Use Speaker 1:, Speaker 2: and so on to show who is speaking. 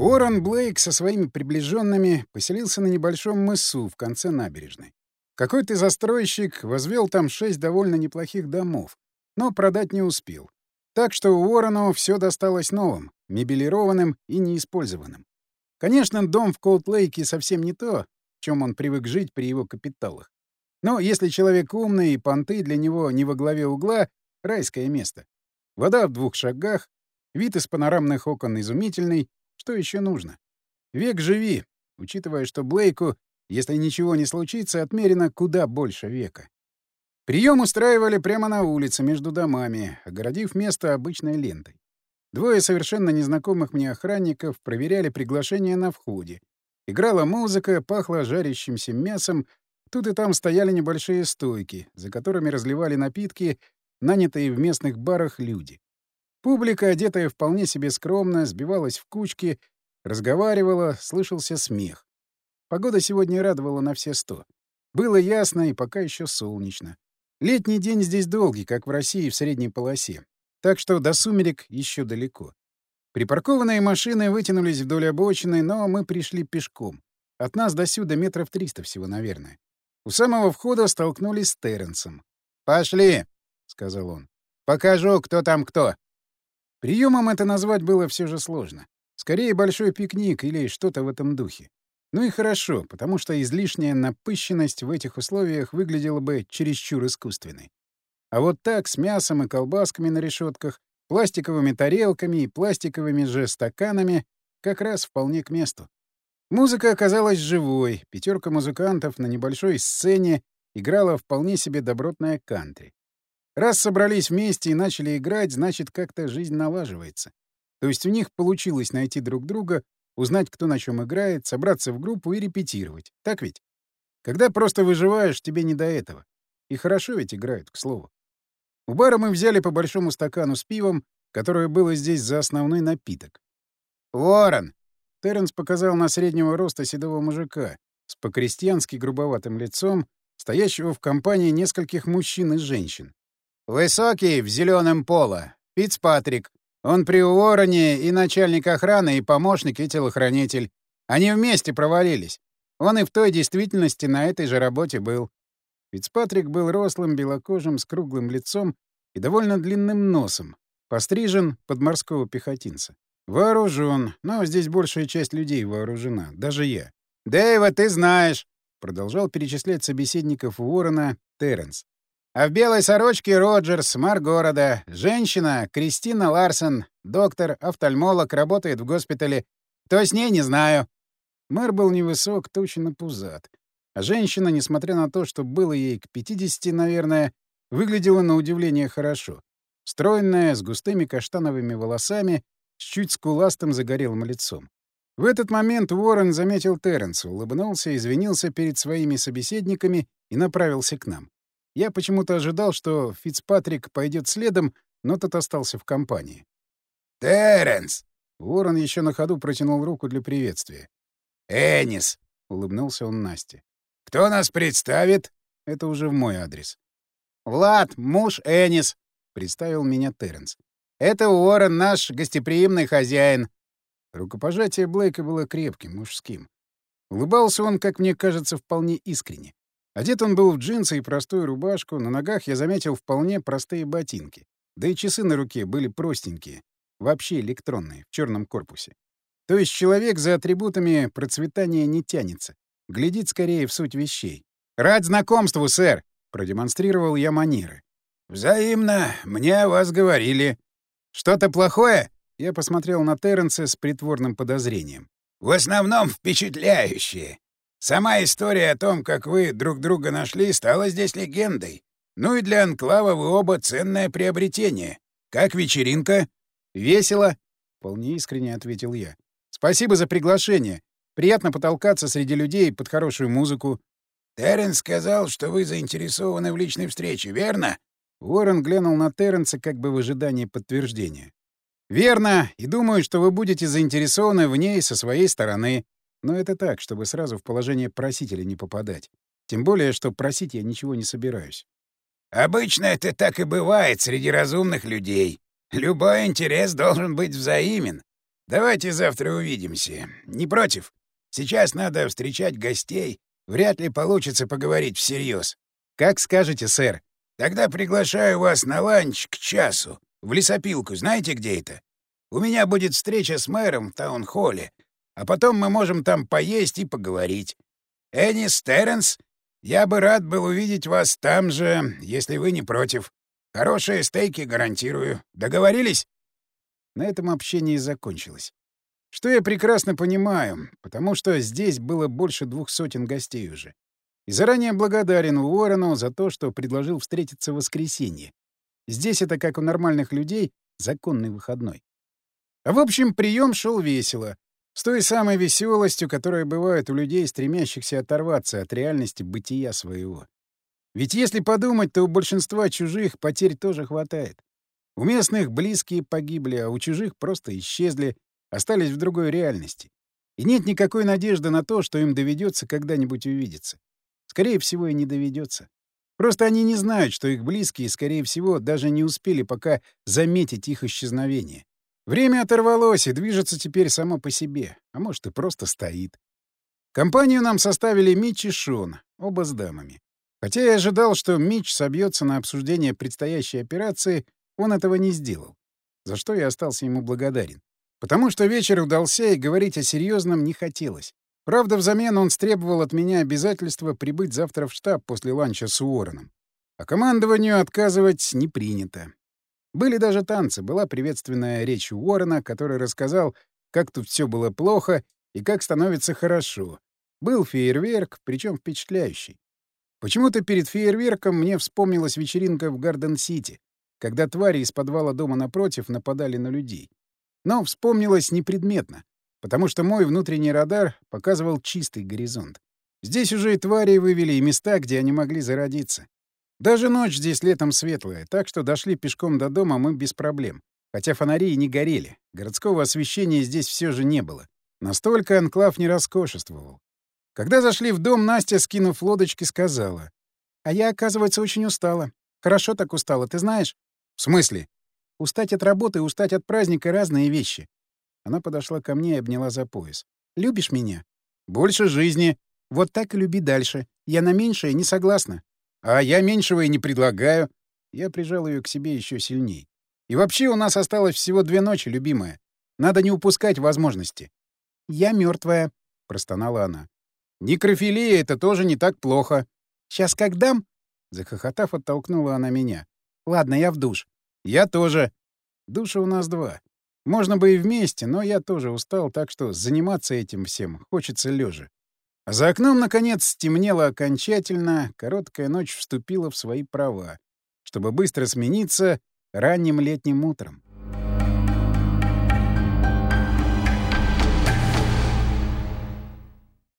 Speaker 1: Уоррен Блейк со своими приближенными поселился на небольшом мысу в конце набережной. Какой-то застройщик возвел там шесть довольно неплохих домов, но продать не успел. Так что Уоррену все досталось новым, мебелированным и неиспользованным. Конечно, дом в Колд-Лейке совсем не то, к чему он привык жить при его капиталах. Но если человек умный и понты для него не во главе угла — райское место. Вода в двух шагах, вид из панорамных окон изумительный, что еще нужно? Век живи, учитывая, что Блейку, если ничего не случится, отмерено куда больше века. Прием устраивали прямо на улице между домами, огородив место обычной лентой. Двое совершенно незнакомых мне охранников проверяли приглашение на входе. Играла музыка, пахло жарящимся мясом, тут и там стояли небольшие стойки, за которыми разливали напитки, нанятые в местных барах люди. Публика, одетая вполне себе скромно, сбивалась в кучки, разговаривала, слышался смех. Погода сегодня радовала на все сто. Было ясно и пока еще солнечно. Летний день здесь долгий, как в России в средней полосе. Так что до сумерек еще далеко. Припаркованные машины вытянулись вдоль обочины, но мы пришли пешком. От нас до сюда метров триста всего, наверное. У самого входа столкнулись с Терренсом. «Пошли!» — сказал он. «Покажу, кто там кто!» Приемом это назвать было все же сложно. Скорее, большой пикник или что-то в этом духе. Ну и хорошо, потому что излишняя напыщенность в этих условиях выглядела бы чересчур искусственной. А вот так, с мясом и колбасками на решетках, пластиковыми тарелками и пластиковыми же стаканами, как раз вполне к месту. Музыка оказалась живой, пятерка музыкантов на небольшой сцене играла вполне себе добротная кантри. Раз собрались вместе и начали играть, значит, как-то жизнь налаживается. То есть у них получилось найти друг друга, узнать, кто на чем играет, собраться в группу и репетировать. Так ведь? Когда просто выживаешь, тебе не до этого. И хорошо ведь играют, к слову. У бара мы взяли по большому стакану с пивом, которое было здесь за основной напиток. «Ворон!» — Терренс показал на среднего роста седого мужика с по-крестьянски грубоватым лицом, стоящего в компании нескольких мужчин и женщин. Высокий, в зеленом поло. Фицпатрик. Он при Уоррене и начальник охраны, и помощник, и телохранитель. Они вместе провалились. Он и в той действительности на этой же работе был. Фицпатрик был рослым, белокожим, с круглым лицом и довольно длинным носом. Пострижен под морского пехотинца. Вооружен, но здесь большая часть людей вооружена, даже я. «Дэйва, ты знаешь!» — продолжал перечислять собеседников Уоррена Терренс. А в белой сорочке Роджерс, мэр города. Женщина Кристина Ларсон, доктор, офтальмолог, работает в госпитале. Кто с ней, не знаю. Мэр был невысок, точно и пузат. А женщина, несмотря на то, что было ей к 50, наверное, выглядела на удивление хорошо. Стройная, с густыми каштановыми волосами, с чуть скуластым загорелым лицом. В этот момент Уоррен заметил Терренса, улыбнулся, извинился перед своими собеседниками и направился к нам. Я почему-то ожидал, что Фицпатрик пойдет следом, но тот остался в компании.
Speaker 2: «Терренс!»
Speaker 1: Уоррен еще на ходу протянул руку для приветствия.
Speaker 2: «Энис!»
Speaker 1: — улыбнулся он Насте.
Speaker 2: «Кто нас представит?»
Speaker 1: Это уже в мой адрес. «Влад, муж Энис!» — представил меня Терренс. «Это Уоррен, наш гостеприимный хозяин». Рукопожатие Блейка было крепким, мужским. Улыбался он, как мне кажется, вполне искренне. Одет он был в джинсы и простую рубашку, на ногах я заметил вполне простые ботинки. Да и часы на руке были простенькие, вообще электронные, в черном корпусе. То есть человек за атрибутами процветания не тянется, глядит скорее в суть вещей. «Рад знакомству, сэр!» — продемонстрировал я манеры.
Speaker 2: «Взаимно. Мне о вас говорили».
Speaker 1: «Что-то плохое?» — я посмотрел на Терренса с притворным подозрением.
Speaker 2: «В основном впечатляющее. Сама история о том, как вы друг друга нашли, стала здесь легендой. Ну и для Анклава вы оба ценное приобретение. Как вечеринка?
Speaker 1: Весело, вполне искренне ответил я. Спасибо за приглашение. Приятно потолкаться среди людей под хорошую музыку.
Speaker 2: Терренс сказал, что вы заинтересованы в личной встрече, верно?
Speaker 1: Уоррен глянул на Терренса как бы в ожидании подтверждения. «Верно, и думаю, что вы будете заинтересованы в ней со своей стороны. Но это так, чтобы сразу в положение просителя не попадать. Тем более, что просить я ничего не собираюсь.
Speaker 2: «Обычно это так и бывает среди разумных людей. Любой интерес должен быть взаимен. Давайте завтра увидимся. Не против? Сейчас надо встречать гостей. Вряд ли получится поговорить всерьез.
Speaker 1: Как скажете, сэр.
Speaker 2: Тогда приглашаю вас на ланч к часу. В лесопилку. Знаете, где это? У меня будет встреча с мэром в таунхолле. А потом мы можем там поесть и поговорить. Энис Терренс, я бы рад был увидеть вас там же, если вы не против. Хорошие стейки гарантирую. Договорились?
Speaker 1: На этом общение и закончилось. Что я прекрасно понимаю, потому что здесь было больше двух сотен гостей уже. И заранее благодарен Уоррену за то, что предложил встретиться в воскресенье. Здесь это, как у нормальных людей, законный выходной. А в общем, прием шел весело. С той самой веселостью, которая бывает у людей, стремящихся оторваться от реальности бытия своего. Ведь если подумать, то у большинства чужих потерь тоже хватает. У местных близкие погибли, а у чужих просто исчезли, остались в другой реальности. И нет никакой надежды на то, что им доведется когда-нибудь увидеться. Скорее всего, и не доведется. Просто они не знают, что их близкие, скорее всего, даже не успели пока заметить их исчезновение. Время оторвалось и движется теперь само по себе, а может и просто стоит. Компанию нам составили Митч и Шон, оба с дамами. Хотя я ожидал, что Митч собьется на обсуждение предстоящей операции, он этого не сделал, за что я остался ему благодарен. Потому что вечер удался, и говорить о серьезном не хотелось. Правда, взамен он стребовал от меня обязательства прибыть завтра в штаб после ланча с Уорреном. А командованию отказывать не принято. Были даже танцы, была приветственная речь Уоррена, который рассказал, как тут все было плохо и как становится хорошо. Был фейерверк, причем впечатляющий. Почему-то перед фейерверком мне вспомнилась вечеринка в Гарден-Сити, когда твари из подвала дома напротив нападали на людей. Но вспомнилось непредметно, потому что мой внутренний радар показывал чистый горизонт. Здесь уже и твари вывели, и места, где они могли зародиться. Даже ночь здесь летом светлая, так что дошли пешком до дома мы без проблем. Хотя фонари и не горели, городского освещения здесь все же не было. Настолько анклав не роскошествовал. Когда зашли в дом, Настя, скинув лодочки, сказала. «А я, оказывается, очень устала. Хорошо так устала, ты знаешь?» «В смысле?» «Устать от работы устать от праздника — разные вещи». Она подошла ко мне и обняла за пояс. «Любишь меня?» «Больше жизни». «Вот так и люби дальше. Я на меньшее не согласна». «А я меньшего и не предлагаю». Я прижал ее к себе еще сильней. «И вообще у нас осталось всего две ночи, любимая. Надо не упускать возможности». «Я мертвая, простонала она. Некрофилия — это тоже не так плохо. Сейчас как дам? Захохотав, оттолкнула она меня. Ладно, я в душ. Я тоже. Душа у нас два. Можно бы и вместе, но я тоже устал, так что заниматься этим всем хочется лежа. За окном, наконец, стемнело окончательно, короткая ночь вступила в свои права, чтобы быстро смениться ранним летним утром.